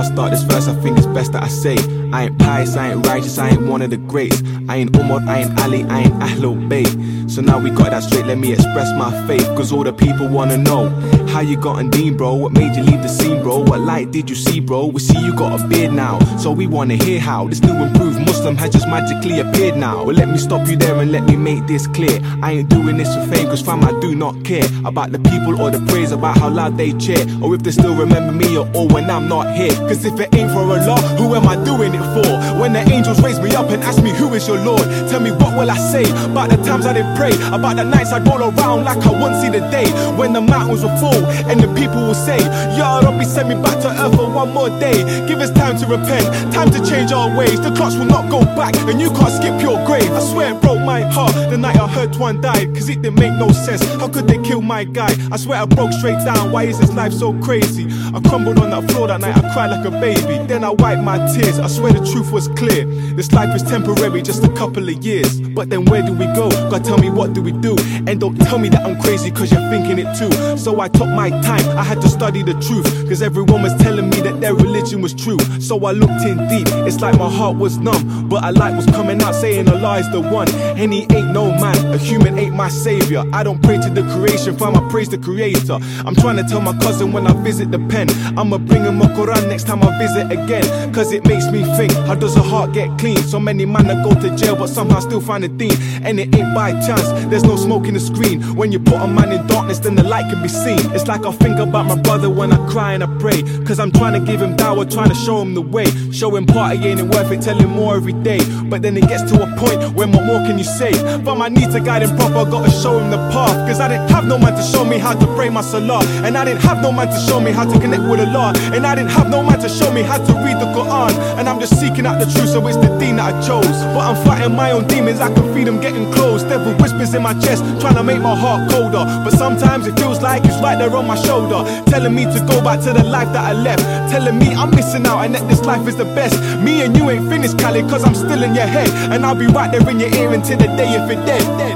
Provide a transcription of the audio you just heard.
start this verse, I think it's best that I say. I ain't pious, I ain't righteous, I ain't one of the greats. I ain't Umar, I ain't Ali, I ain't Ahlul Bayt. So now we got that straight, let me express my faith. Cause all the people wanna know how you got on deen, bro. What made you leave the scene, bro? What light did you see, bro? We see you got a beard now. So we wanna hear how this new improved Muslim has just magically appeared now. But let me stop you there and let me make this clear. I ain't doing this for fame, cause fam, I do not care about the people or the praise, about how loud they cheer. Or if they still remember me or all when I'm not here. Cause if it ain't for Allah, who am I doing it for? When the angels raise me up and ask me who is your Lord, tell me what will I say about the times I didn't pray, about the nights I'd roll around like I won't see the day when the mountains will fall and the people will say, Ya Rabbi, send me back to earth for one more day. Give us time to repent, time to change our ways. The clocks will not go back, and you can't skip your grave. I swear it broke my heart the night I heard one died, cause it didn't make no sense. How could they kill my guy? I swear I broke straight down. Why is this life so crazy? I crumbled on that floor that night, I cried like a baby. Then I wiped my tears. I swear the truth was clear. This life is temporary, just a couple of years. But then where do we go? God, tell me what do we do? And don't tell me that I'm crazy, cause you're thinking it too. So I took my time, I had to study the truth. Cause everyone was telling me that their religion was true. So I looked in deep, it's like my heart was numb. But a light was coming out saying Allah is the one. And He ain't no a human ain't my savior. I don't pray to the creation, fam, I praise the creator. I'm trying to tell my cousin when I visit the pen, I'ma bring him a Quran next time I visit again. Cause it makes me think, how does a heart get clean? So many man that go to jail, but somehow still find a deen. And it ain't by chance, there's no smoke in the screen. When you put a man in darkness, then the light can be seen. It's like I think about my brother when I cry and I pray. Cause I'm trying to give him dawah, trying to show him the way. Show him party ain't it worth it, tell him more every day. But then it gets to a point where what more can you say? But my need to guide him proper, gotta show him the path. Cause I didn't have no man to show me how to pray my salah. And I didn't have no man to show me how to connect with Allah. And I didn't have no man to show me how to read the Quran. And I'm just seeking out the truth, so it's the deen that I chose. But I'm fighting my own demons, I can feel them getting close. Devil whispers in my chest, trying to make my heart colder. But sometimes it feels like it's right there on my shoulder, telling me to go back to the life that I left. Telling me I'm missing out and that this life is the best. Me and you ain't finished, Cali, cause I'm still in your head. And I'll be right there in your ear until the day if it dead.